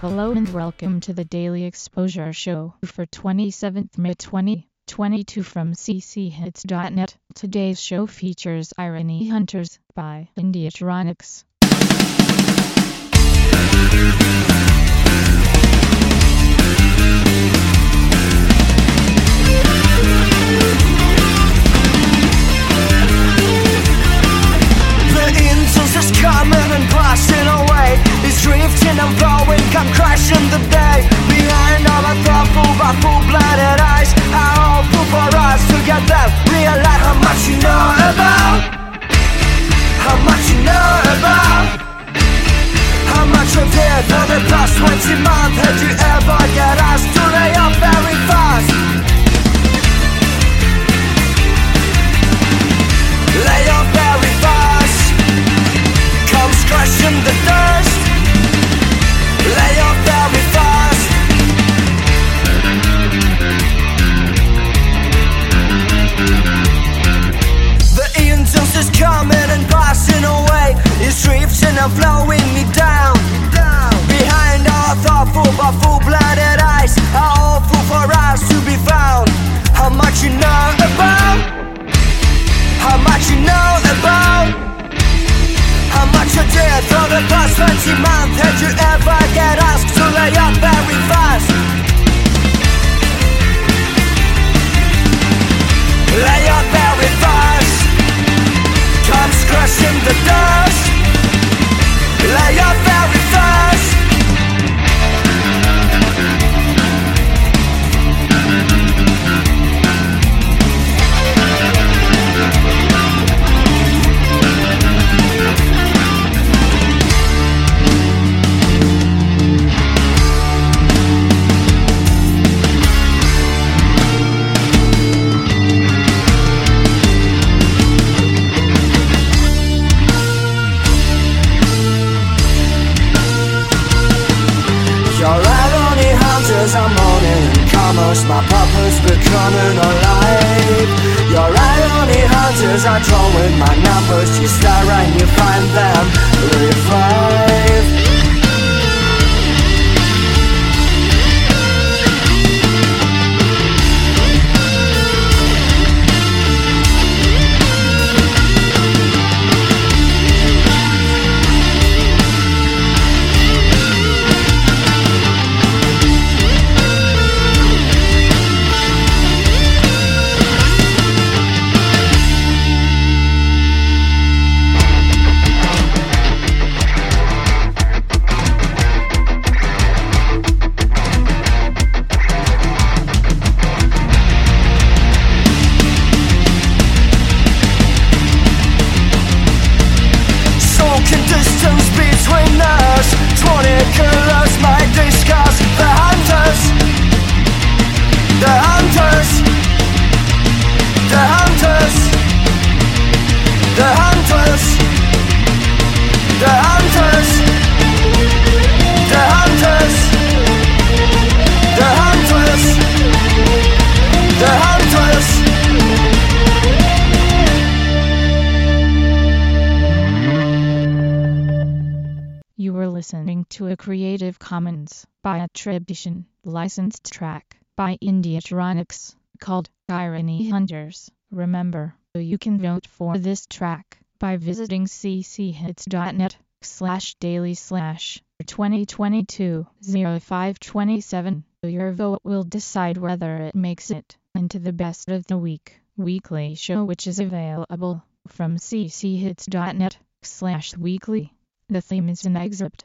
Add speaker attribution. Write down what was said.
Speaker 1: Hello and welcome to the Daily Exposure Show for 27th May 2022 from cchits.net. Today's show features Irony Hunters by Indiatronics.
Speaker 2: The day Behind all the thoughtful full-blooded eyes. How awful for us to get them Realize how much you know about. How much you know about. How much you did for the past 20 months Had you ever get us to lay up very fast is coming and passing away. It's drifting and flowing me down. Behind our thoughtful but full-blooded eyes How awful for us to be found. How much you know about? How much you know about? How much you did for the past 20 months Had you ever get asked to lay up are moaning in commerce My puppets becoming alive. Your irony hunters are drawing my numbers. You stare and you find them. Revive Distance between us. 20 killers
Speaker 1: listening to a Creative Commons by attribution licensed track by Indiatronics called Irony Hunters. Remember, you can vote for this track by visiting cchits.net slash daily slash 2022 0527. Your vote will decide whether it makes it into the best of the week weekly show which is available from cchits.net slash weekly. The theme is an excerpt